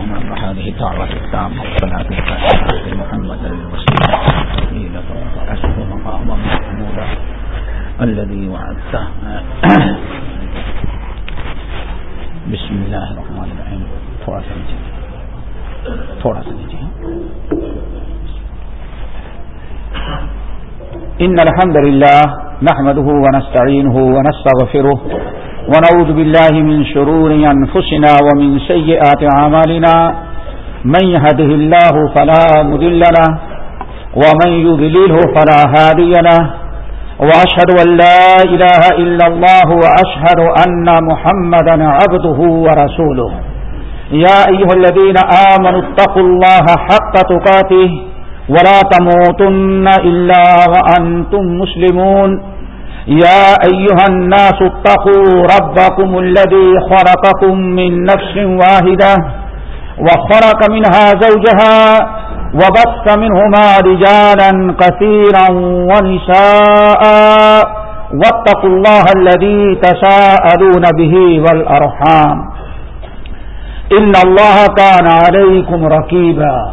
اللهم هذه الدعوة التامة والصلاة والسلام محمد الوسيلة مقاما محمودا الذي وعدته بسم الله الرحمن تھوڑا سا نیچے تھوڑا سا نیچے الحمد لله نحمده ونستعينه ونستغفره ونعوذ بالله من شرور أنفسنا ومن سيئات عمالنا من يهده الله فلا مدل له ومن يذلله فلا هادي له وأشهد أن لا إله إلا الله وأشهد أن محمدا عبده ورسوله يا أيها الذين آمنوا اتقوا الله حق تقاته ولا تموتن إلا وأنتم مسلمون يا أيها الناس اتقوا ربكم الذي خرقكم من نفس واحدة وخرق منها زوجها وبث منهما رجالا كثيرا ونساء واتقوا الله الذي تساءلون به والأرحام إن الله كان عليكم ركيبا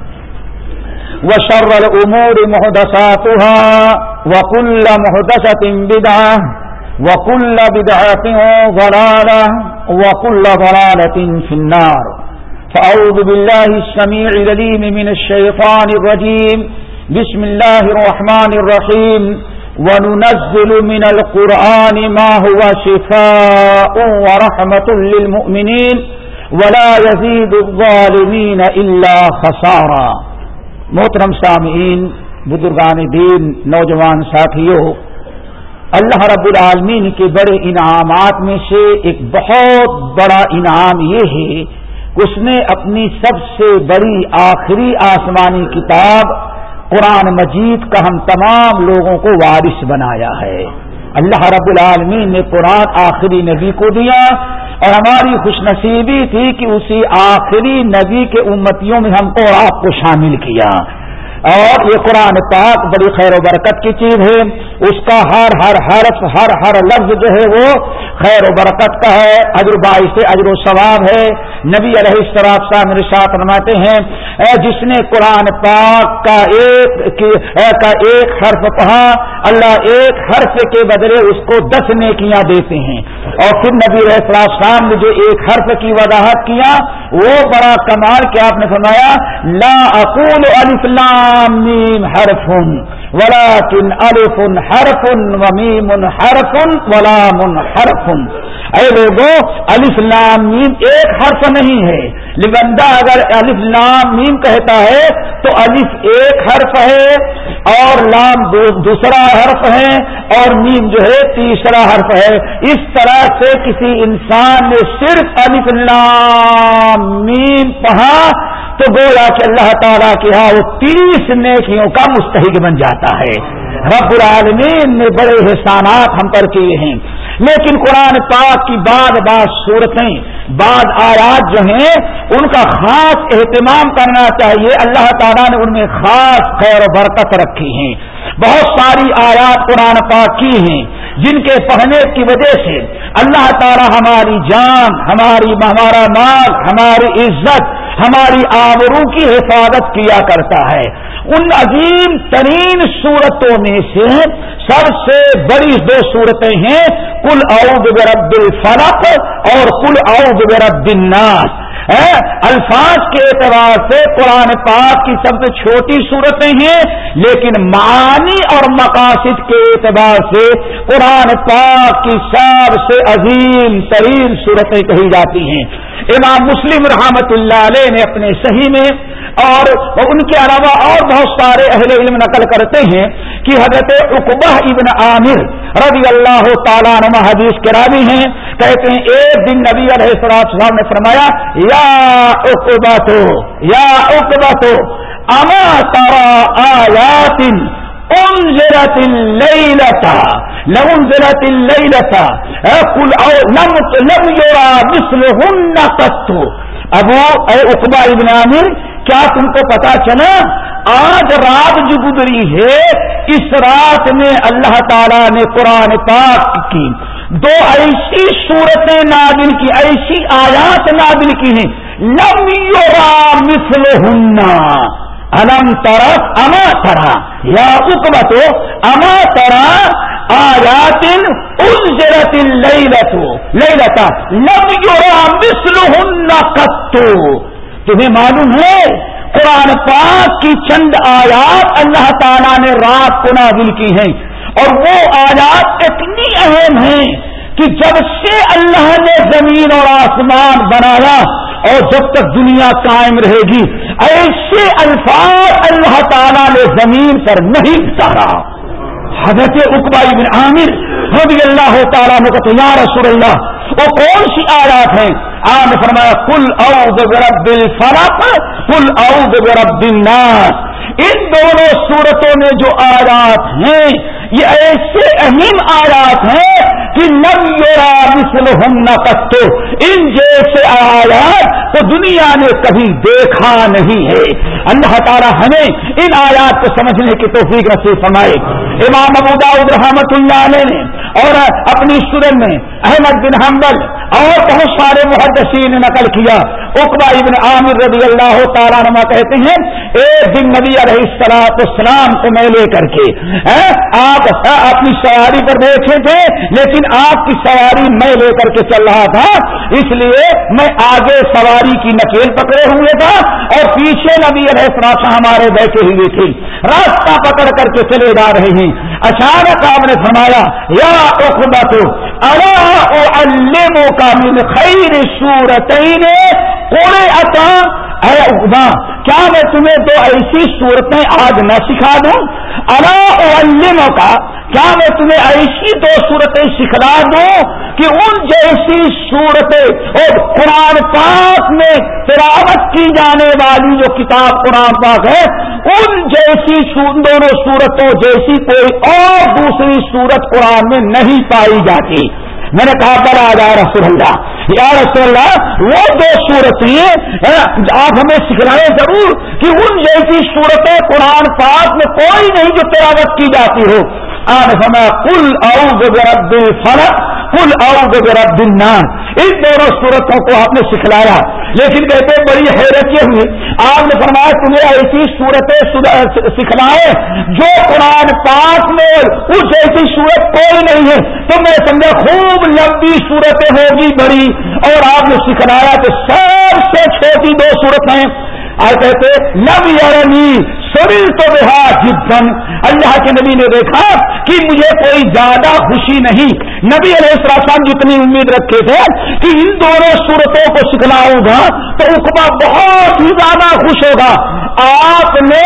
وشر الأمور محدثاتها وكل محدثة بدعة وكل بدعة ضلالة وكل ضلالة في النار. فأعوذ بالله السميع لليم من الشيطان الرجيم. بسم الله الرحمن الرحيم. وننزل من القرآن ما هو شفاء ورحمة للمؤمنين ولا يزيد الظالمين إلا خسارا. محترم سامعین، بزرگان دین، نوجوان ساتھیوں، اللہ رب العالمین کے بڑے انعامات میں سے ایک بہت بڑا انعام یہ ہے کہ اس نے اپنی سب سے بڑی آخری آسمانی کتاب قرآن مجید کا ہم تمام لوگوں کو وارث بنایا ہے۔ اللہ رب العالمین نے قرآن آخری نبی کو دیا اور ہماری خوش نصیبی تھی کہ اسی آخری نبی کے امتیوں میں ہم کو آپ کو شامل کیا۔ اور یہ قرآن پاک بڑی خیر و برکت کی چیز ہے۔ اس کا ہر ہر حرف، ہر ہر لفظ جو ہے وہ خیر و برکت کا ہے، اجر باعث اجر و ثواب ہے۔ نبی علیہ السلام صاحب میرے ساتھ فرماتے ہیں جس نے قرآن پاک کا ایک کا ایک حرف پڑھا، اللہ ایک حرف کے بدلے اس کو دس نیکیاں دیتے ہیں۔ اور پھر نبی علیہ السلام نے جو ایک حرف کی وضاحت کیا، وہ بڑا کمال کیا آپ نے فرمایا، لا اقول الفلام میم حرف ولكن الف حرف ومیم حرف ولام حرف۔ اے لوگوں الف لام میم ایک حرف نہیں ہے۔ بندہ اگر الف لام میم کہتا ہے، تو الف ایک حرف ہے اور لام دوسرا حرف ہے اور میم جو ہے تیسرا حرف ہے۔ اس طرح سے کسی انسان نے صرف الف لام میم پڑھا تو گویا کہ اللہ تعالیٰ کے ہاں وہ تیس نیکیوں کا مستحق بن جاتا ہے۔ رب العالمین نے بڑے احسانات ہم پر کیے ہیں۔ لیکن قرآن پاک کی بعد بعض صورتیں، بعض آیات جو ہیں، ان کا خاص اہتمام کرنا چاہیے۔ اللہ تعالیٰ نے ان میں خاص خیر و برکت رکھی ہیں۔ بہت ساری آیات قرآن پاک کی ہیں، جن کے پڑھنے کی وجہ سے اللہ تعالیٰ ہماری جان، ہماری ہمارا مال، ہماری عزت ہماری آبرو کی حفاظت کیا کرتا ہے۔ ان عظیم ترین صورتوں میں سے سب سے بڑی دو صورتیں ہیں۔ کل اعوذ برب الفلق اور کل اعوذ برب الناس۔ الفاظ کے اعتبار سے قرآن پاک کی سب سے چھوٹی صورتیں ہیں، لیکن معانی اور مقاصد کے اعتبار سے قرآن پاک کی سب سے عظیم ترین صورتیں کہی جاتی ہیں۔ امام مسلم رحمت اللہ علیہ نے اپنے صحیح میں اور ان کے علاوہ اور بہت سارے اہل علم نقل کرتے ہیں کہ حضرت اقبہ ابن عامر رضی اللہ تعالیٰ نما حدیث کے راوی ہیں، کہتے ہیں، ایک دن نبی علیہ السلام نے فرمایا، یا اقبا تو یا اقبا تو اما ترا آیات انزلت الليلة لو انزلت الليلة قل او لم لم يرى مثلهن قط۔ ابو، اے اقبا ابن عامر کیا تم کو پتا چلا؟ آج رات جو گزری ہے، اس رات میں اللہ تعالیٰ نے قرآن پاک کی دو ایسی صورتیں نادل کی، ایسی آیات نادل کی ہیں۔ لم یورا مثل ہننا الم طرف اما ترا۔ یا اکبت اما ترا آیات انزلت اللیلت لیلتا۔ لم یورا مثل ہننا قطو تمہیں معلوم ہے قرآن پاک کی چند آیات اللہ تعالیٰ نے رات کو نازل کی ہیں اور وہ آیات اتنی اہم ہیں کہ جب سے اللہ نے زمین اور آسمان بنایا اور جب تک دنیا قائم رہے گی، ایسے الفاظ اللہ تعالیٰ نے زمین پر نہیں اتارا۔ حضرت اقبائی بن عامر رضی اللہ تعالیٰ نے یا رسول اللہ، وہ کون سی آیات ہیں؟ آپ نے فرمایا کل او برب الفلق کل او برب الناس. ان دونوں صورتوں میں جو آیات ہیں، یہ ایسے اہم آیات ہیں کہ نم یورا مسل ہم نہ کٹو ان جیسے آیات تو دنیا نے کبھی دیکھا نہیں ہے۔ اللہ تعالیٰ ہمیں ان آیات کو سمجھنے کی توفیق نصیب فرمائے۔ امام ابو داؤد رحمت اللہ علیہ نے اور اپنی سورن میں احمد بن حنبل اور بہت سارے محدثین نے نقل کیا اقبا ابن عامر رضی اللہ تعالیٰ نما کہتے ہیں ایک دن نبی علیہ السلاط اسلام کو میں لے کر کے آپ اپنی سواری پر بیٹھے تھے، لیکن آپ کی سواری میں لے کر کے چل رہا تھا، اس لیے میں آگے سواری کی نکیل پکڑے ہوئے تھا اور پیچھے نبی علیہ السلام ہمارے بیٹھے ہوئے تھے۔ راستہ پکڑ کر کے چلے جا رہے ہیں۔ اچانک آپ نے فرمایا، یا اخبا تو کا من خیر صورت کوڑے اتا اے اقبا کیا میں تمہیں دو ایسی صورتیں آج نہ سکھا دوں؟ اللہ کا کیا میں تمہیں ایسی دو صورتیں سکھلا دوں کہ ان جیسی صورتیں اور قرآن پاک میں تلاوت کی جانے والی جو کتاب قرآن پاک ہے، ان جیسی دونوں صورتوں جیسی کوئی اور دوسری صورت قرآن میں نہیں پائی جاتی۔ میں نے کہا بڑا جا رسول اللہ. یا رسول اللہ، وہ دو صورتیں آپ ہمیں سکھلائیں ضرور کہ ان جیسی صورتیں قرآن پاک میں کوئی نہیں جو تلاوت کی جاتی ہو۔ آج ہمیں کل اور رب فرق کل او رب الناس ان دونوں صورتوں کو آپ نے سکھلایا۔ لیکن کہتے بڑی حیرت یہ ہوئی۔ آپ نے فرمایا تمہیں ایسی صورتیں سکھلائے جو قرآن پاک میں اس ایسی صورت کوئی نہیں ہے۔ تو میں سمجھا، خوب لمبی صورتیں ہوگی، بڑی۔ اور آپ نے سکھلایا کہ سب سے چھوٹی دو صورتیں آج کہتے نب یارنی سبھی تو بہا اللہ کے نبی نے دیکھا کہ مجھے کوئی زیادہ خوشی نہیں۔ نبی علیہ السلام جتنی امید رکھے تھے کہ ان دونوں صورتوں کو سکھلاؤں گا تو اقبا بہت ہی زیادہ خوش ہوگا۔ آپ نے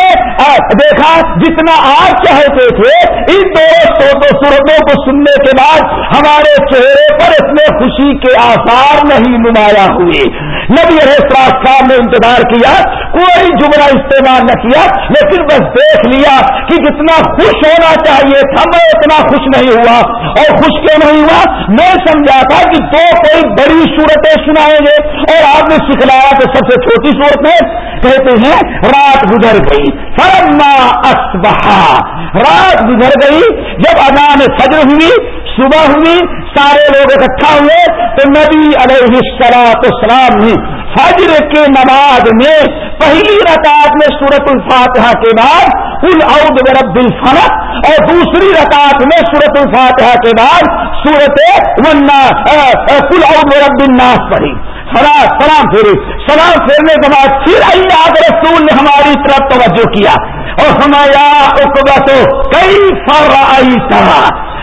دیکھا جتنا آپ چاہتے تھے، ان دونوں صورتوں کو سننے کے بعد ہمارے چہرے پر اتنے خوشی کے آثار نہیں نمایاں ہوئے۔ نبی علیہ السلام نے انتظار کیا، کوئی جملہ استعمال نہ کیا، لیکن بس دیکھ لیا کہ جتنا خوش ہونا چاہیے تھا، میں اتنا خوش نہیں ہوا۔ اور خوش کیوں نہیں ہوا؟ میں سمجھا تھا کہ دو کوئی بڑی صورتیں سنائیں گے اور آپ نے سکھلایا تو سب سے چھوٹی صورتیں کہتے ہیں، رات گزر گئی۔ فرما اسبہا رات گزر گئی، جب اذان فجر ہوئی صبح ہوئی، سارے لوگ اکٹھا ہوئے، تو نبی علیہ السلاط اسلام نے فجر کے نماز میں پہلی رکعت میں سورت الفاتحہ کے بعد کل عود رب الفلق، اور دوسری رکعت میں سورت الفاتحہ کے بعد سورت کل عود رب الناس پڑھی۔ سلام سلام پھیری۔ سلام پھیرنے کے بعد پھر اللہ رسول نے ہماری طرف توجہ کیا اور ہمارا تو کئی فر آئی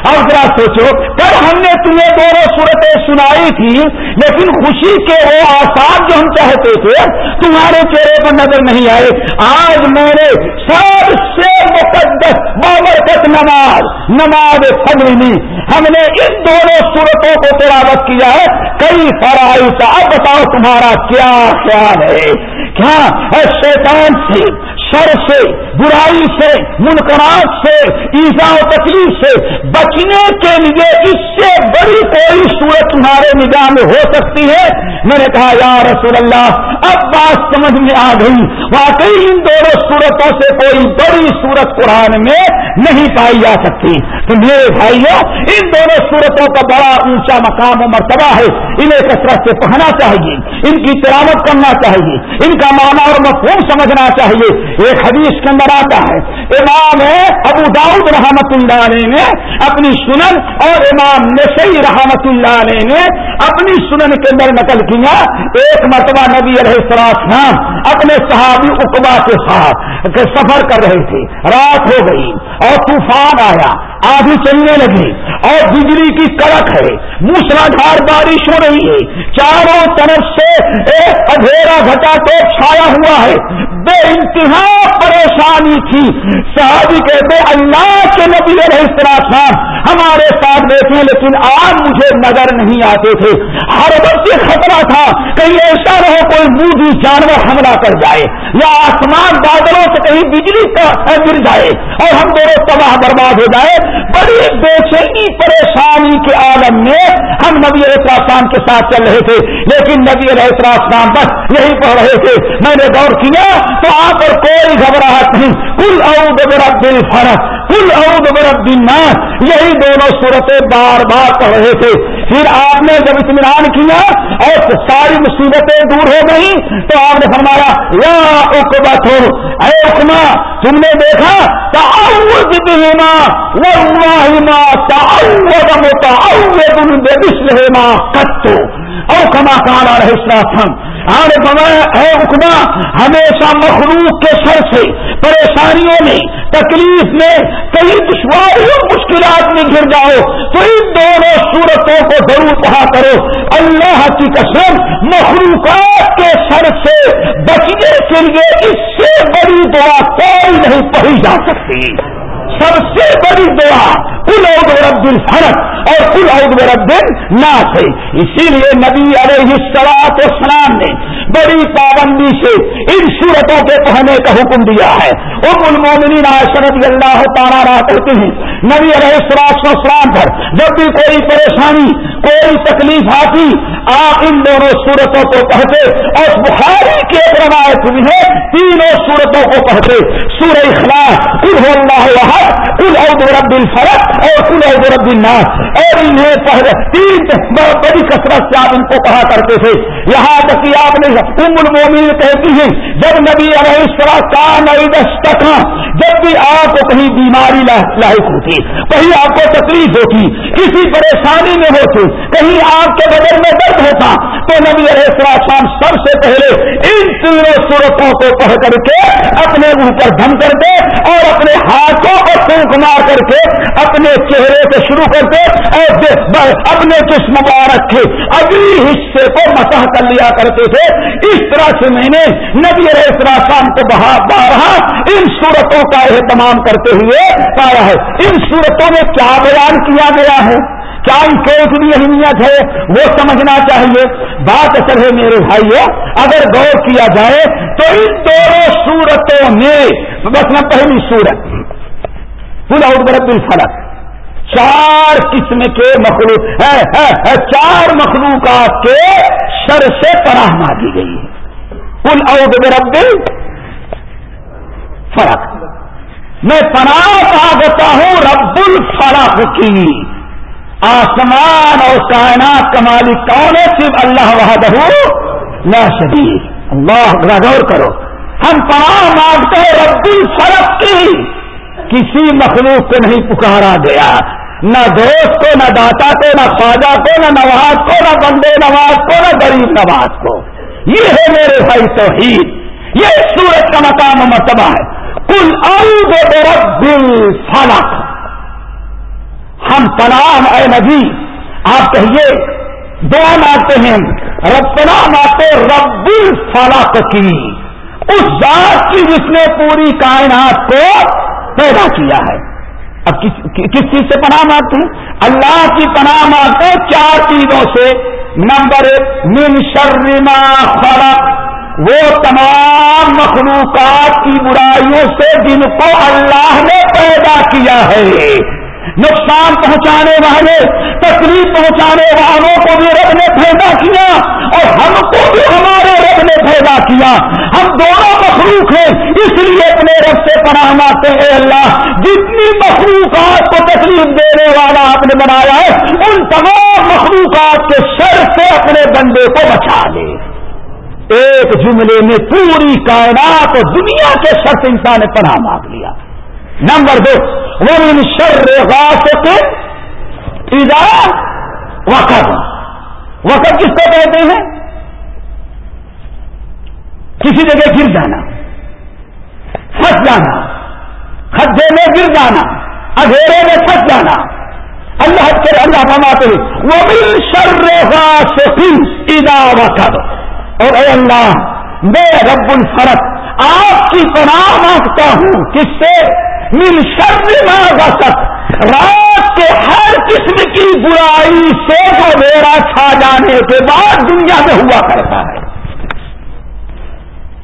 اب ذرا سوچو، کل ہم نے تمہیں دونوں صورتیں سنائی تھی، لیکن خوشی کے وہ آسان جو ہم چاہتے تھے، تمہارے چہرے پر نظر نہیں آئے۔ آج میں نے سب سے مقدس بابرکت نماز نماز فضل لی ہم نے ان دونوں صورتوں کو تلاوت کیا ہے۔ کئی فرائی اب بتاؤ تمہارا کیا خیال ہے؟ کیا؟ شیطان سے شر سے، برائی سے منقرات سے ایزا و تکلیف سے بچنے کے لیے اس سے بڑی کوئی صورت تمہارے نگاہ میں ہو سکتی ہے؟ میں نے کہا، یا رسول اللہ، اب بات سمجھ میں آ گئی۔ واقعی ان دونوں صورتوں سے کوئی بڑی صورت قرآن میں نہیں پائی جا سکتی۔ تو میرے بھائیوں ان دونوں صورتوں کا بڑا اونچا مقام و مرتبہ ہے۔ انہیں کثرت سے پڑھنا چاہیے۔ ان کی تلاوت کرنا چاہیے۔ ان کا معنی اور مفہوم سمجھنا چاہیے۔ ایک حدیث کے اندر آتا ہے، امام ابو داؤد رحمت اللہ علیہ نے اپنی سنن اور امام نسائی رحمت اللہ علیہ نے اپنی سنن کے اندر نقل کیا، ایک مرتبہ نبی علیہ السلام اپنے صحابی اقبا کے ساتھ سفر کر رہے تھے، رات ہو گئی اور طوفان آیا، آدھی چلنے لگی اور بجلی کی کڑک ہے موسلادھار بارش ہو رہی ہے، چاروں طرف سے ایک ادھیرا گھٹا تو چھایا ہوا ہے۔ بے انتہا پریشانی تھی۔ صحابی کہتے، اللہ کے نبی علیہ السلام ہمارے ساتھ بیٹھے لیکن آج مجھے نظر نہیں آتے تھے۔ ہر وقت یہ خطرہ تھا۔ کہیں ایسا رہو کوئی موجی جانور حملہ کر جائے یا آسمان بادلوں سے کہیں بجلی کا گر جائے اور ہم دونوں تباہ برباد ہو جائے۔ بڑی بے چینی پریشانی کے عالم میں ہم نبی السلام کے ساتھ چل رہے تھے۔ لیکن نبی علیہ السلام بس یہی پڑھ رہے تھے۔ میں نے غور کیا تو آپ پر کوئی گھبراہٹ نہیں۔ کل اعود برب دل فرق کل اعود برب دن یہی دونوں صورتیں بار بار پڑھ رہے تھے۔ پھر آپ نے جب اطمینان کیا اور ساری مصیبتیں دور ہو گئی تو آپ نے فرمایا، یا اکبت ہو اے اکما تم نے دیکھا، تعوذ بہما، واللہ ما تعوذ، متعوذ بسلہما قطو او کما کانا رہے اسلام آنے بنایا اے حکما ہمیشہ مخلوق کے سر سے، پریشانیوں میں، تکلیف میں کئی دشواریوں مشکلات میں گر جاؤ، تو ان دونوں صورتوں کو ضرور پڑھا کرو۔ اللہ کی قسم، مخلوقات کے سر سے بچنے کے لیے اس سے بڑی دعا کوئی نہیں پڑھی جا سکتی۔ سب سے بڑی دعا کل عود رب الفرق اور کل عود رب ناس ہے اسی لیے نبی علیہ السلاط اسلام نے بڑی پابندی سے ان صورتوں کے پڑھنے کا حکم دیا ہے۔ ام المومنین رضی اللہ تعالیٰ رہا کرتے ہیں، نبی علیہ السلاط اسلام پر جب بھی کوئی پریشانی، کوئی تکلیف آتی، آپ ان دونوں صورتوں کو پڑھتے اور بخاری کے روایت بھی ہے، تینوں صورتوں کو پڑھتے۔ سورہ اخلاص کل ہو اللہ کل عود رب الفرق اور کل عود رب الناس۔ اور انہیں پہلے تین بڑی کثرت سے آپ ان کو پڑھا کرتے تھے۔ یہاں تک کہ آپ نے ام المومن کہتی ہیں، جب نبی علیہ السلام کا نئی دستک جب بھی آپ کو کہیں بیماری لاحق ہوتی، کہیں آپ کو تکلیف ہوتی، کسی پریشانی میں ہوتی، کہیں آپ کے بدل میں درد ہوتا، تو نبی علیہ السلام سب سے پہلے ان تینوں صورتوں کو پڑھ کر کے اپنے منہ پر دم کرتے اور اپنے ہاتھوں کو پھونک مار کر کے اپنے چہرے سے شروع کرتے اور اپنے جسم مبارک کے اگلی حصے کو مسح کر لیا کرتے تھے۔ اس طرح سے میں نے نبی علیہ السلام کو بہا بارہ ان صورتوں کا اہتمام کرتے ہوئے پایا ہے۔ ان صورتوں میں کیا بیان کیا گیا ہے؟ کیا ان کو اتنی اہمیت ہے؟ وہ سمجھنا چاہیے۔ بات اصل ہے میرے بھائیوں اگر غور کیا جائے تو ان دونوں صورتوں میں، بس میں پہلی سورت پورا برب الفلق۔ چار قسم کے مخلوق چار مخلوقات کے سر سے پناہ مانگی گئی ہے۔ کل عود برب فرق۔ میں پناہ مانگتا ہوں رب الفرق کی۔ آسمان اور کائنات کا مالک کون ہے صرف اللہ وحدہ نہ شدید اللہ غور کرو۔ ہم پناہ مانگتے ہیں رب الفرق کی۔ کسی مخلوق کو نہیں پکارا گیا۔ نہ دوست کو، نہ داتا کو، نہ خواجہ کو، نہ نواز کو، نہ بندے نواز کو، نہ غریب نواز کو۔ یہ ہے میرے بھائی توحید۔ یہ سورج کا مقام و مرتبہ ہے۔ کل رب فلق ہم تنام اے نبی، آپ کہیے، دعا مانگتے ہیں رب پناہ رب الفلق کی۔ اس ذات کی جس نے پوری کائنات کو پیدا کیا ہے۔ اب کس چیز سے پناہ مانگتے ہیں؟ اللہ کی پناہ مانگتے ہیں چار چیزوں سے۔ نمبر ایک، من شر ما خلق۔ وہ تمام مخلوقات کی برائیوں سے جن کو اللہ نے پیدا کیا ہے، نقصان پہنچانے والے، تکلیف پہنچانے والوں کو بھی رب نے پیدا کیا اور ہم کو بھی ہمارے رب نے پیدا کیا۔ ہم دونوں مخلوق ہیں، اس لیے اپنے رب سے پناہ مانتے ہیں اللہ، جتنی مخلوقات کو تکلیف دینے والا آپ نے بنایا ہے، ان تمام مخلوقات کے سر سے اپنے بندے کو بچا دے ایک جملے میں پوری کائنات اور دنیا کے سر سے انسان نے پناہ مانگ لیا۔ نمبر دو وہ ان شر غاسق وقت وقت کس کو کہتے ہیں؟ کسی جگہ گر جانا، پھنس جانا، خدے میں گر جانا، اندھیرے میں پھنس جانا۔ اللہ کے اللہ فرماتے ہیں وہ بھی شر غاسق اذا وقت اور اے اللہ، میں رب الفرق آپ کی پناہ مانگتا ہوں کس سے مل شر ما غسق، رات کے ہر قسم کی برائی سے جو میرا چھا جانے کے بعد دنیا میں ہوا کرتا ہے۔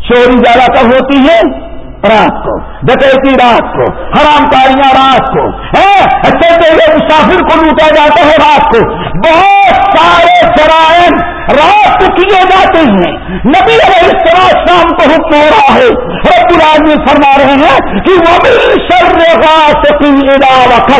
چوری زیادہ کب ہوتی ہے رات کو، ڈکیتی رات کو، حرام کاریاں رات کو۔ ہاں، چلتے ہوئے مسافر کو لوٹا جاتا ہے رات کو۔ بہت سارے جرائم رات کو کیے جاتے ہیں۔ نبی علیہ السلام شام کو حکم ہو رہا ہے، رب العالمین فرما رہے ہیں کہ وہ بھی شر رات کی وقت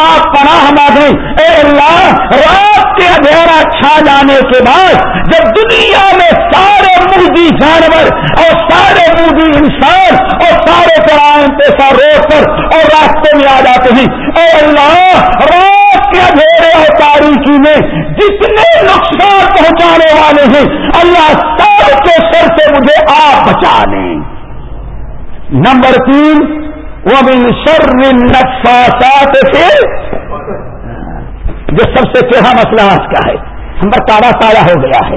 آپ پناہ مانگیں۔ اے اللہ، رات کے اندھیرا چھا جانے کے بعد جب دنیا میں سارے مودی جانور اور سارے مودی انسان اور سارے جرائم پیسہ روڈ پر اور راستے میں آ جاتے ہیں۔ اے اللہ، رات کے اندھیرے تاریخی میں جتنے نقصان پہنچانے والے ہیں، اللہ سب کے سر سے مجھے آپ بچا لیں۔ نمبر تین وہ بھی شر نقصاصات سے جو سب سے چہرا مسئلہ آج کا ہے۔ ہم پر کالا سایہ ہو گیا ہے۔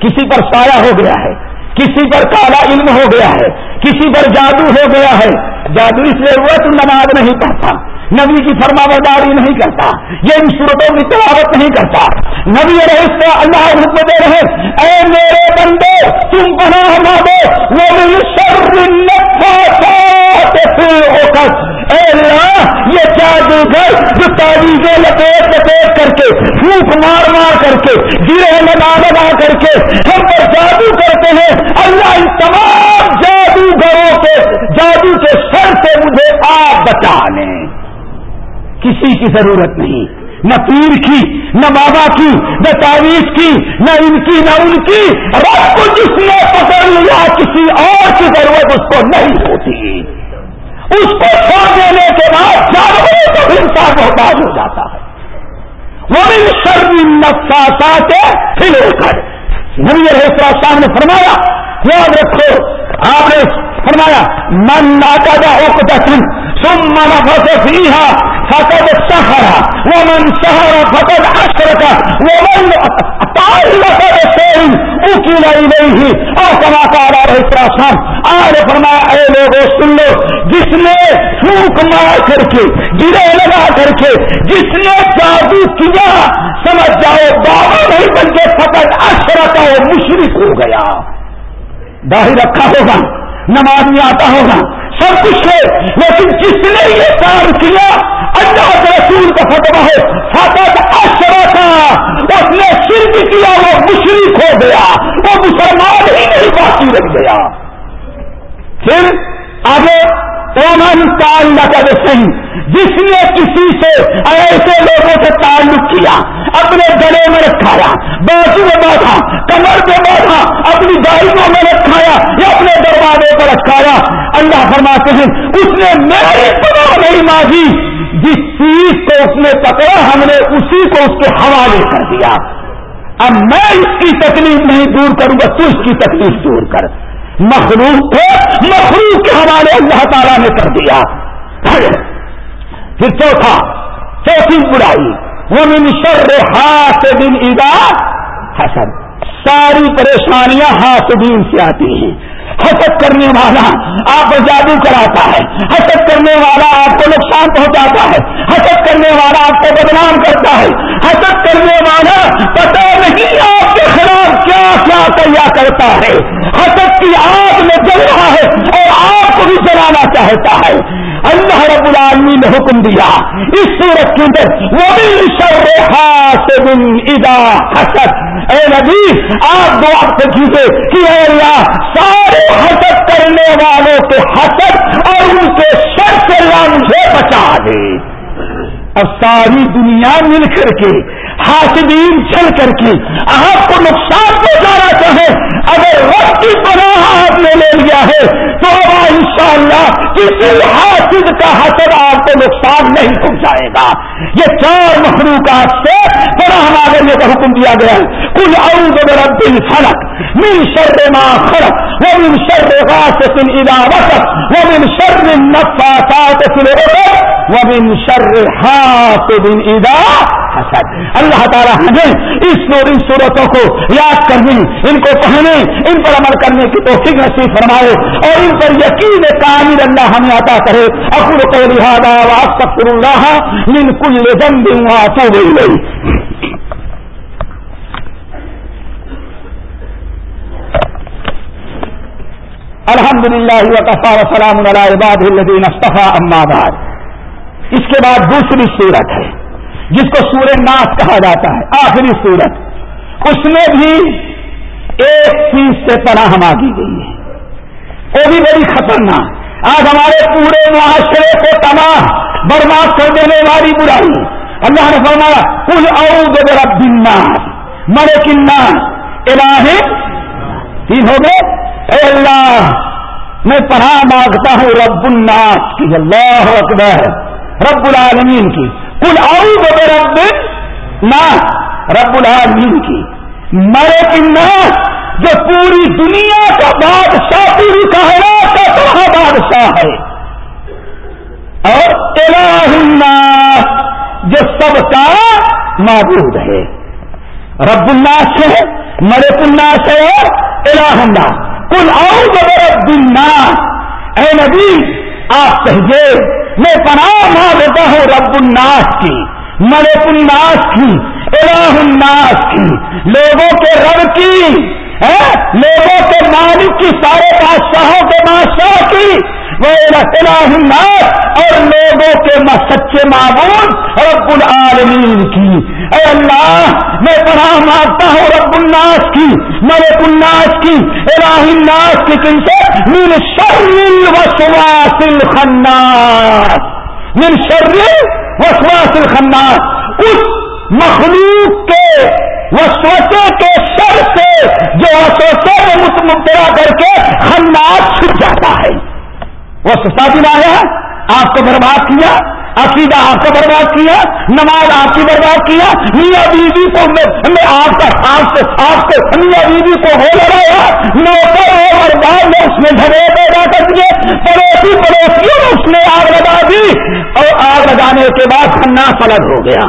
کسی پر سایہ ہو گیا ہے۔ کسی پر کالا علم ہو گیا ہے۔ کسی پر جادو ہو گیا ہے۔ جادو اس لیے ہوا تو نماز نہیں پڑھتا، نبی کی فرما برداری نہیں کرتا، یہ ان صورتوں کی تلاوت نہیں کرتا۔ نبی رہے اللہ حکم دے رہے اے میرے بندے تم پناہ مانگو وہ اے اللہ، یہ جادوگر جو تعویذیں لپیٹ لپیٹ کر کے، پھوک مار مار کر کے، گرے لگا لگا کر کے ہم پر جادو کرتے ہیں، اللہ ان تمام جادوگروں کے جادو کے سر سے مجھے آپ بچا لیں۔ کسی کی ضرورت نہیں۔ نہ پیر کی، نہ بابا کی، نہ تعویذ کی، نہ ان کی، نہ ان کی۔ رب کو جس نے پکڑ لیا، کسی اور کی ضرورت اس کو نہیں ہوتی۔ اس کو چھوڑ دینے کے بعد جانوروں کو بھی انسان محتاج ہو جاتا ہے۔ وہ بھی شرمی نفساسات پھر کر نبی رہے صاحب نے فرمایا، یاد رکھو آپ نے فرمایا، من ناکا جا ہو دسن ثم نفس فيها فقد سحر ومن سحر فقد اشرك ومن تعلق بشيء اكل اليه او كما قال آج فرمایا، اے لوگوں سن لو، جس نے پھونک مار کر کے، گرے لگا کر کے، جس نے جادو کیا، سمجھ جاؤ، بابا نہیں بن کے فقط اشرک وہ مشرک ہو گیا۔ داڑھی رکھا ہوگا، نماز میں آتا ہوگا، سب کچھ ہے، لیکن جس نے یہ کام کیا، اللہ کے رسول کا فتوا ہے، فقط اشرا کا، اس نے شرک کیا، وہ مشرق ہو گیا، وہ مسلمان ہی نہیں، باقی رکھ گیا۔ پھر آگے اومن تعلق کا صحیح جس نے کسی سے ایسے لوگوں سے تعلق کیا، اپنے گلے میں رکھایا، بازو میں باندھا، کمر باندھا اپنی گاڑیوں میں رکھایا یا اپنے دروازے پر رکھایا اللہ فرماتے ہیں اس نے میری پناہ نہیں مانگی جس چیز کو اس نے پکڑا، ہم نے اسی کو اس کے حوالے کر دیا۔ اب میں اس کی تکلیف نہیں دور کروں گا، تو اس کی تکلیف دور کر۔ مخلوق کو مخلوق کے حوالے اللہ تعالیٰ نے کر دیا۔ پھر چوتھا، چوتھی برائی وہ من شر ہاتھ دن ادا حسن ساری پریشانیاں ہاتھ دن سے آتی ہیں۔ حسد کرنے والا آپ کو جادو کراتا ہے۔ حسد کرنے والا آپ کو نقصان پہنچاتا ہے۔ حسد کرنے والا آپ کو بدنام کرتا ہے۔ حسد کرنے والا پتہ نہیں آپ کیا کیا کیا کرتا ہے؟ حسد کی آگ میں جل رہا ہے اور آگ کو بھی جلانا چاہتا ہے۔ اللہ رب العالمین نے حکم دیا، اس صورت کے اندر وہ بھی شر ادا حسد۔ اے نبی، آپ دو آپ سے کہ اے اللہ، سارے حسد کرنے والوں کے حسد اور ان کے شر سے اللہ مجھے بچا دے۔ اب ساری دنیا مل کر کے حاصدین چل کر کے آپ کو نقصان پہنچانا چاہے، اگر وقت کی پناہ آپ نے لے لیا ہے، تو اب ان شاء اللہ کسی حاصل کا حسد آپ کو نقصان نہیں پہنچائے گا۔ یہ چار مخلوقات سے بڑا ہمارے لیے کا حکم دیا گیا ہے۔ کل اعوذ برب الفلق من شر ما خلق ومن شر غاسق اذا وقت ومن شر النفاثات في العقد ومن شر حاسد اذا حسد۔ اللہ تعالیٰ ہمیں اس نور، ان صورتوں کو یاد کرنے، ان کو پڑھنے، ان پر عمل کرنے کی توفیق نصیب فرمائے اور ان پر یقین کامل اللہ ہمیں عطا کرے۔ اکر کو لہٰذا واسطر اللہ من کل ذنب واتوب الیہ۔ الحمد للہ وقفا وسلام علی عباد الذین اصطفى اما بعد۔ اس کے بعد دوسری صورت ہے، جس کو سورہ ناس کہا جاتا ہے، آخری سورت اس میں بھی ایک چیز سے پناہ مانگی گئی ہے۔ وہ بھی بڑی خطرناک۔ آج ہمارے پورے معاشرے کو تباہ، برباد کر دینے والی برائی۔ اللہ نے فرمایا کل او رب الناس مرے کنہ الہ۔ تین ہو گئے؟ اے اللہ، میں پناہ مانگتا ہوں رب الناس کی۔ اللہ اکبر۔ رب العالمین کی۔ کل آؤ رب نہ رب العالمین کی۔ مرے کنہ جو پوری دنیا کا بادشاہ، پوری کائنات کا کہاں بادشاہ ہے۔ اور الہ الناس، جو سب کا معبود ہے۔ رب الناس ہے مرے الناس ہے، اور الہ الناس۔ کل آؤ رب الناس۔ اے نبی، آپ کہیے میں پناہ مانگتا ہوں رب الناس کی ملک الناس کی الہ کی، لوگوں کے رب کی لوگوں کے مالک کی، سارے بادشاہوں کے بادشاہ کی۔ وہ الناس، اور لوگوں کے سچے معبود رب العالمین کی۔ اے اللہ، میں پناہ مانگتا ہوں رب الناس کی، ملک الناس کی الہ الناس کی کن سے، من شر الوسواس الخناس۔ من شر وسواس الخناس۔ اس مخلوق کے وسوسے کے سر سے جو وسوسے میں مبتلا کر کے خناس چھٹ جاتا ہے۔ وہ سستا دن آیا آپ کو برباد کیا، عقیدہ آپ کو برباد کیا، نماز آپ کی برباد کیا، میاں بیوی کو میں آپ کا سانس سے میاں بیوی کو ہو لگایا نوکر ہو برباد میں اس میں جھگڑے پیدا کر دیے، پڑوسی پڑوسیوں نے اس میں آگ لگا دی، اور آگ لگانے کے بعد کھنا الگ ہو گیا۔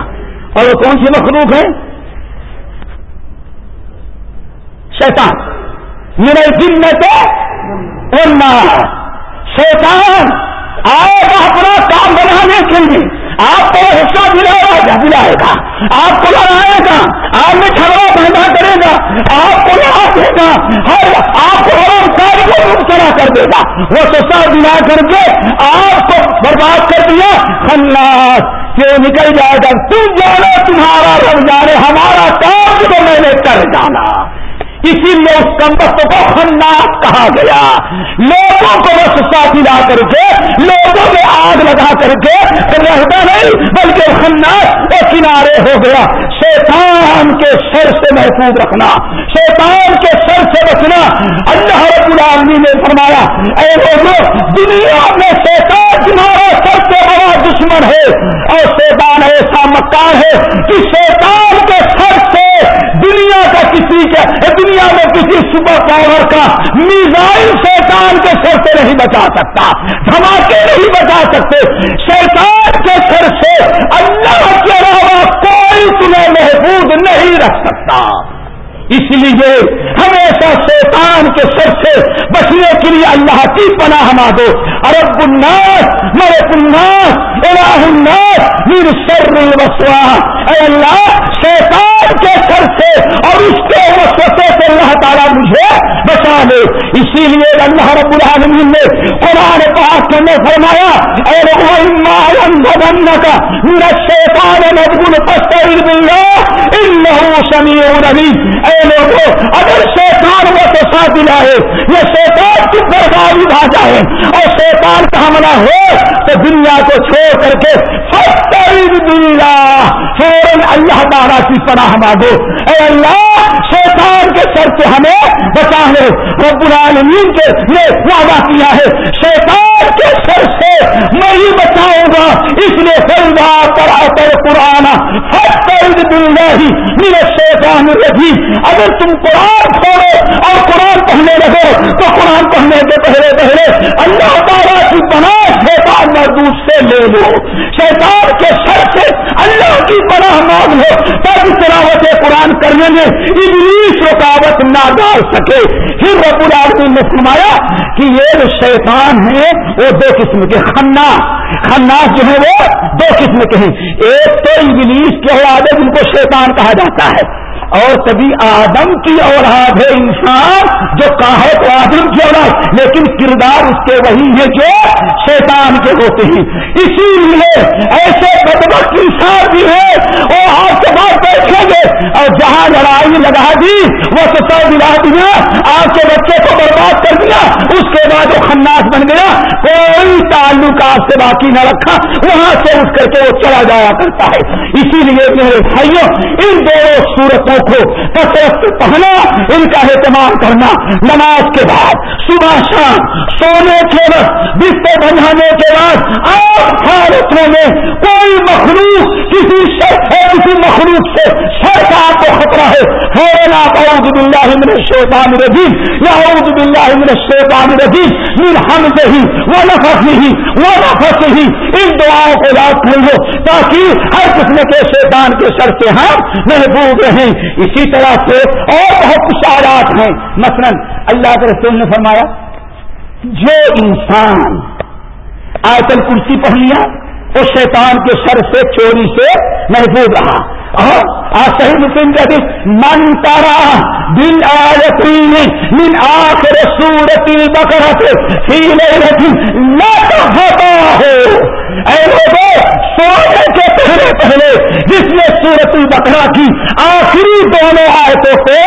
اور وہ کون سی مخلوق ہے؟ شیطان۔ میرے دن میں تو شیطان، آئے گا اپنا کام بنانے کے لیے۔ آپ کو حصہ دلائے گا دلائے گا۔ آپ کو لڑائے گا۔ آپ میں جھگڑا پیدا کرے گا۔ آپ کو لڑا دے گا۔ ہر آپ کو ہر کاری کو مبتلا کر دے گا۔ وہ سسا دلا کر کے آپ کو برباد کر دیا۔ خلاس کہ نکل جائے گا، تم جانے تمہارا رب جانے، ہمارا کام تو میں نے کر جانا۔ اسی لیے اس کمبست کو خناس کہا گیا۔ لوگوں کو بس ساتھ لا کر کے، لوگوں میں آگ لگا کر کے رہتا نہیں، بلکہ خناس وہ کنارے ہو گیا۔ شیطان کے سر سے محفوظ رکھنا، شیطان کے سر سے بچنا۔ اللہ رب العالمین نے فرمایا، اے لوگوں، دنیا میں شیطان تمہارا سب سے بڑا دشمن ہے اور شیطان ایسا مکان ہے کہ شیطان کے سر سے دنیا کا کسی کا دنیا میں کسی سپر پاور کا میزائل شیطان کے سر سے نہیں بچا سکتا۔ دھماکے نہیں بچا سکتے۔ شیطان کے سر سے اللہ کے علاوہ کوئی تمہیں محفوظ نہیں رکھ سکتا۔ اس لیے ہمیشہ شیطان کے سر سے بچنے کے لیے اللہ کی پناہ دو ارب الناس مرک الناس، الہ الناس، میر شر الوسوا اے اللہ، شیطان شیطان کے سر سے اور اس کے وسوسے سے اللہ تعالیٰ مجھے بچا لے اسی لیے اللہ رب العالمین نے قرآن پاک کے میں فرمایا، اے میرا شیطان نبگل پستر باللہ انہو سمیع علیم اے لوگوں اگر شیطان وہ تو ساتھ دلائے یہ شیطان کی بربادی بھاجا ہے اور شیطان کا حملہ ہو، تو دنیا کو چھوڑ کر کے فوراً اللہ تعالیٰ کی پناہ مانگو اے اللہ، شیطان کے سر سے ہمیں بچا لو رب العالمین کے نے وعدہ کیا ہے۔ شیطان کے سر سے میں ہی بچاؤں گا۔ اس لیے فلدا کرا کر قرآن۔ ہی میرے شیطان رہی اگر تم قرآن کھولو اور قرآن پڑھنے لگو، تو قرآن پڑھنے کے پہلے پہلے اللہ تعالیٰ کی پناہ شیطان مردود سے لے لو شیطان کے سر سے اللہ کی پناہ مانگ لو تب تلاوت قرآن کرنے میں ابلیس رکاوٹ نہ ڈال سکے۔ پھر رب العالمین نے فرمایا کہ یہ جو شیطان ہے وہ دو قسم کے خنا خناس جو ہے وہ دو قسم کے ہیں۔ ایک تو ابلیس کے اولاد ہے جن کو شیطان کہا جاتا ہے۔ اور کبھی آدم کی اولاد ہے انسان جو کہا تو آدم کی اولاد، لیکن کردار اس کے وہی ہے جو شیطان کے ہوتے ہیں۔ اسی لیے ایسے بدبخت انسان بھی ہے وہ آپ کے بعد بیٹھیں گے اور جہاں لڑائی لگا دی، وہ تو دلا دیا، آپ کے بچے کو برباد کر دیا، اس کے بعد وہ خناس بن گیا۔ کوئی تعلق آپ سے باقی نہ رکھا، وہاں سے اٹھ کر کے وہ چلا جایا کرتا ہے۔ اسی لیے میرے بھائیوں، ان دونوں صورتوں کو کثرت سے پہنا ان کا اہتمام کرنا نماز کے بعد، صبح شام، سونے کے وقت، بستر بنانے کے بعد آپ حالتوں میں کوئی مخلوق، کسی شخص ہے کسی مخلوق سے سر کا آپ کو خطرہ ہے۔ فوراً آپ اعوذ باللہ من الشیطان الرجیم۔ یا اعوذ باللہ من الشیطان الرجیم۔ من حمزہ ہی و نفسہ ہی و نفسہ۔ ہی ان دعاؤں کو یاد کر لو۔ تاکہ ہر قسم کے شیطان کے سر سے ہم محبوب رہیں۔ اسی طرح سے اور بہت کچھ ہیں۔ مثلا اللہ کے رسول نے فرمایا، جو انسان آیتل کرسی پڑھ لیا، وہ شیطان کے سر سے چوری سے محبوب رہا۔ اور صحیح مسلم کے من تارا دل آیتین من آخر سورتی بکرت فی لیلت لا ہو اے لوگوں سونے کے پہلے پہلے جس نے سورت البکرا کی آخری دونوں آیتوں کو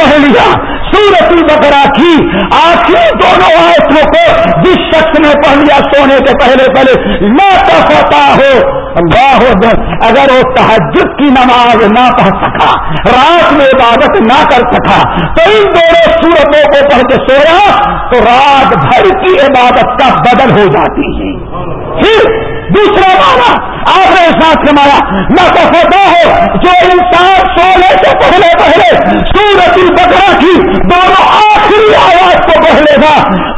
پڑھ لیا سورت البکرا کی آخری دونوں آیتوں کو جس شخص نے پڑھ لیا سونے کے پہلے پہلے نہ پتا ہو۔ اللہ اگر وہ تحجد کی نماز نہ پڑھ سکا، رات میں عبادت نہ کر سکا، تو ان دونوں سورتوں کو پڑھ کے سویا تو رات بھر کی عبادت کا بدل ہو جاتی ہے۔ پھر دوسرا مانا آپ نے ساتھ فرمایا نہ تو ہوتا ہو، جو انسان سونے سے پہلے پہلے سورت البکرا کی دونوں آخری آواز کو پہلے گا۔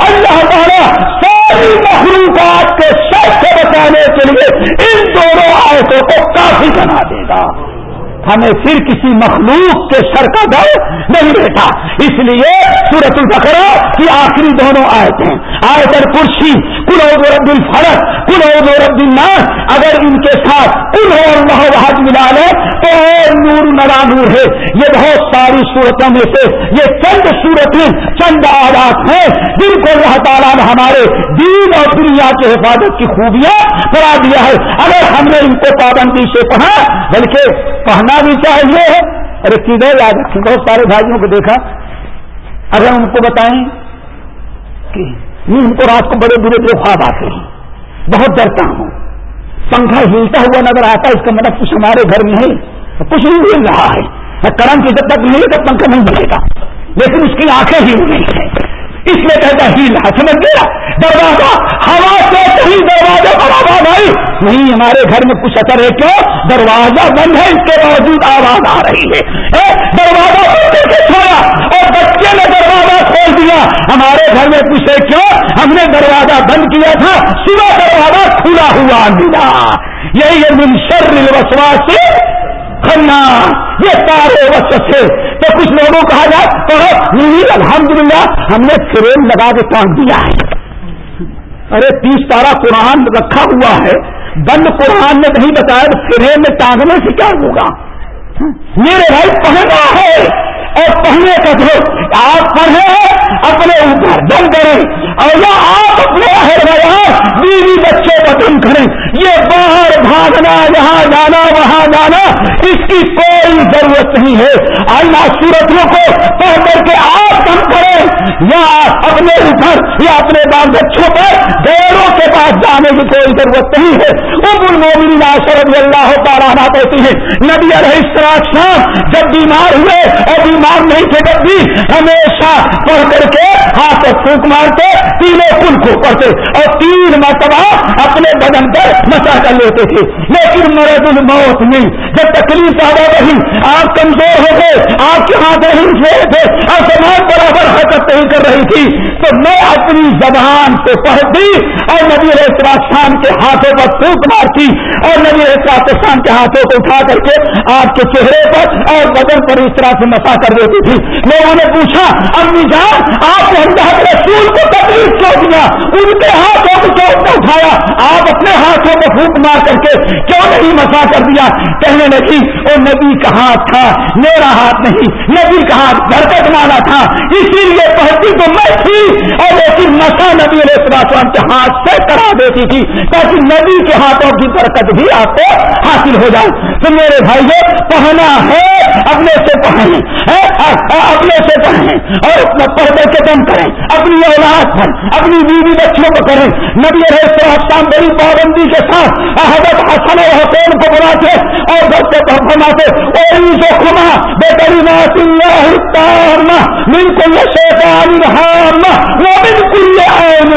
اللہ تعالیٰ ساری مخلوقات کے سر سے بچانے کے لیے ان دونوں آیتوں کو کافی بنا دے گا۔ ہمیں پھر کسی مخلوق کے سر کا ڈر نہیں رہتا اس لیے سورت البقرہ کی آخری دونوں آیت ہیں آیت کرسی کل رب الفرق کل رب الناس، اگر ان کے ساتھ کل اللہ وحد ملا لے تو اور نور نرا نور ہے۔ یہ بہت ساری صورتوں میں سے یہ چند صورتیں چند آدات ہیں جن کو اللہ تعالیٰ نے ہمارے دین اور دنیا کی حفاظت کی خوبیاں پڑھا دیا ہے۔ اگر ہم نے ان کو پابندی سے پڑھا، بلکہ پڑھنا بھی چاہیے ارے کدھر یاد رکھیں، بہت سارے بھائیوں کو دیکھا۔ اگر ان کو بتائیں کہ ان کو رات کو بڑے برے برے خواب آتے ہیں، بہت ڈرتا ہوں۔ پنکھا ہلتا ہوا نظر آتا ہے، اس کا مطلب کچھ ہمارے گھر میں ہے، کچھ نہیں مل رہا ہے۔ کرم کی جب تک ملے گا پنکھا نہیں ملے گا۔ لیکن اس کی آنکھیں ہی نہیں ہے اس لیے کہتا ہی رہا سمجھ گیا دروازہ، ہوا سے کہیں دروازے پر آواز آئی۔ نہیں، ہمارے گھر میں کچھ اثر ہے کیوں؟ دروازہ بند ہے، اس کے باوجود آواز آ رہی ہے۔ دروازہ بند چھوڑا اور بچے نے دروازہ کھول دیا۔ ہمارے گھر میں پوچھے کیوں؟ ہم نے دروازہ بند کیا تھا، صبح دروازہ کھلا ہوا ملا۔ یہی ہے منشر الوسواس سے کھنا یہ سارے وقت سے تو کچھ لوگوں کہا جائے تو الحمد للہ ہم نے فریم لگا کے ٹانگ دیا ہے۔ ارے تیس تارا قرآن رکھا ہوا ہے، بند قرآن نے نہیں بتایا فریم میں ٹانگنے سے کیا ہوگا؟ میرے بھائی پہنا ہے اور پہنے کا جو آپ پڑھے اپنے اوپر دم کریں۔ اور یا آپ اپنے اہل بیان بیوی بچے کو دم کریں، یہ باہر بھاگنا، یہاں جانا، وہاں جانا، اس کی کوئی ضرورت نہیں ہے۔ اللہ صورتوں کو پڑھ کر کے آپ دم کریں، یا اپنے اوپر یا اپنے بال بچوں پر گیروں کے پاس جانے کی کوئی ضرورت نہیں ہے۔ اب المومنین شرد اللہ تعالیٰ کہتی ہے نبی علیہ السلام جب بیمار ہوئے اور بیمار نہیں تھے جب بھی ہمیشہ پڑھ کر کے ہاتھ پھونک مارتے تینوں کل کو پڑھتے اور تین مرتبہ اپنے بدن پر مسا کر لیتے تھے۔ لیکن مرد الموت میں جب تکلیف زیادہ رہی آپ کمزور ہو گئے آپ کے ہاتھ ہند رہے تھے اور سماج برابر حرکت نہیں کر رہی تھی۔ تو میں اپنی زبان سے پڑھتی اور نبی السلام کے ہاتھوں پر پھونک مارتی اور نبی السلام کے ہاتھوں کو اٹھا کر کے آپ کے چہرے پر اور بدن پر اس طرح سے مسا کر دیتی تھی۔ لوگوں نے پوچھا، امی جان، آپ نے کے رسول کو تکلیف کیوں دیا ان کے ہاتھوں کو کیوں نہ اٹھایا۔ آپ اپنے ہاتھوں کو پھونک مار کر کے کیوں نہیں مسا کر دیا؟ کہنے لگی وہ نبی کا ہاتھ تھا؟ میرا ہاتھ نہیں، نبی کا ہاتھ برکت مانا تھا، اسی لیے پہنچی تو میں تھی۔ اور لیکن مسا نبی علیہ السلام کے ہاتھ سے کرا دیتی تھی تاکہ نبی کے ہاتھوں کی برکت بھی آپ کو حاصل ہو جائے۔ تو میرے بھائی پہنا ہے، اپنے سے پہنے اپنے سے پڑھیں اور اپنا پردے کے دم کریں، اپنی اولاد پر اپنی بیوی بچوں کو کریں۔ نبی رہے السلام بڑی پابندی کے ساتھ حضرت حسن و حسین کو بناتے اور گھر سے فرماتے اور جو خما بہتری نات بالکل شیطان وہ بالکل عین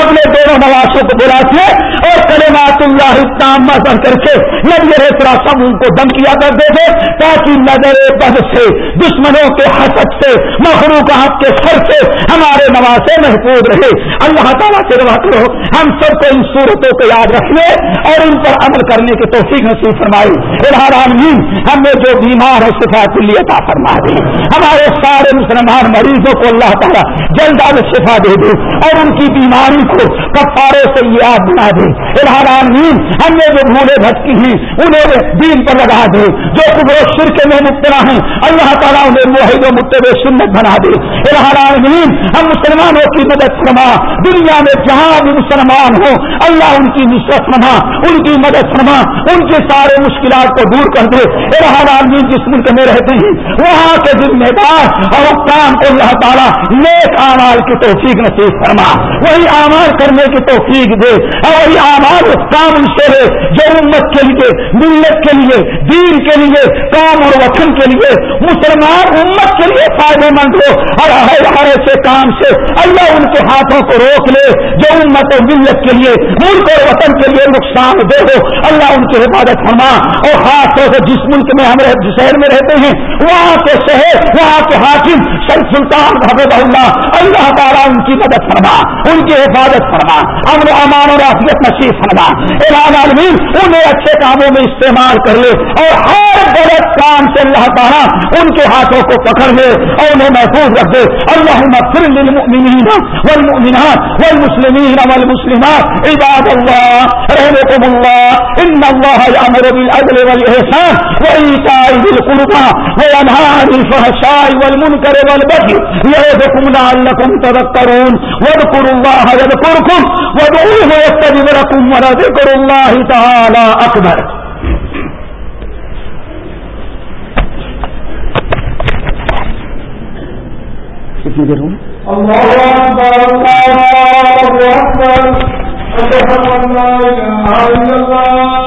اپنے دونوں نوازوں کو بلاتے اور کلمات اللہ اتنا کر کے نبی رہے السلام ان کو دم کیا کرتے تھے تاکہ نظر بد سے، دشمنوں کے حسد سے مخلوق آپ کے سر سے ہمارے نوازے محفوظ رہے۔ اللہ تعالیٰ سے دعا کرو، ہم سب کو ان صورتوں کو یاد رکھنے اور ان پر عمل کرنے کی توفیق نصیب فرمائی۔ العالمین ہم نے جو بیمار ہے شفا کلی فرما دے ہمارے سارے مسلمان مریضوں کو اللہ تعالیٰ جلد از شفا دے دے اور ان کی بیماری کو کفارے سے یاد بنا دے العالمین ہم نے جو بھولے بھٹکی ہیں انہیں دین پر لگا دے جو کبر شرک میں مبتلا ہیں، اللہ تعالیٰ انہیں معاہد و متب سنت بنا دے العالمین ہم مسلمانوں کی مدد فرما۔ دنیا میں جہاں بھی مسلمان ہو اللہ ان کی نصرت فرما، ان کی مدد فرما، ان کے سارے مشکلات کو دور کر دے۔ العالمین جس ملک میں رہتے ہیں، وہاں کے ذمہ دار اور کام کو اللہ تعالیٰ نیک اعمال کی توفیق نصیب فرما۔ وہی اعمال کرنے کی توفیق دے۔ اور وہی اعمال کام سے جو امت کے لیے، ملت کے لیے، دین کے لیے، کام اور وطن کے لیے، مسلمان امت کے لیے فائدے مند ہو۔ اور ہر ہر ایسے کام سے اللہ ان کے ہاتھوں کو روک لے جو امت و ملت کے لیے، ملک اور وطن کے لیے نقصان دے ہو۔ اللہ ان کی حفاظت فرما۔ اور خاص طور سے جس ملک میں ہم شہر میں رہتے ہیں، وہاں کے شہر، وہاں کے حاکم شیخ سلطان حفظ اللہ اللہ تعالیٰ ان کی مدد فرما، ان کی حفاظت فرما۔ امن امان اور عافیت نصیب فرما۔ اراد عالمین انہیں اچھے کاموں میں استعمال کر لے اور ہر غلط کام سے اللہ تعالیٰ ان کے ہاتھوں کو پکڑ لے اور انہیں محفوظ رکھ دے۔ اللہ مغفر للمؤمنین والمؤمنات والمسلمین والمسلمات۔ عباد اللہ رحمكم الله ان الله يأمر بالعدل والإحسان وإيتاء ذي القربى وينهى عن الفحشاء والمنكر والبغي يعظكم لعلكم تذكرون واذكروا الله يذكركم وادعوه يستجب لكم ولذكر الله کتنی دیر ہوئی اللہ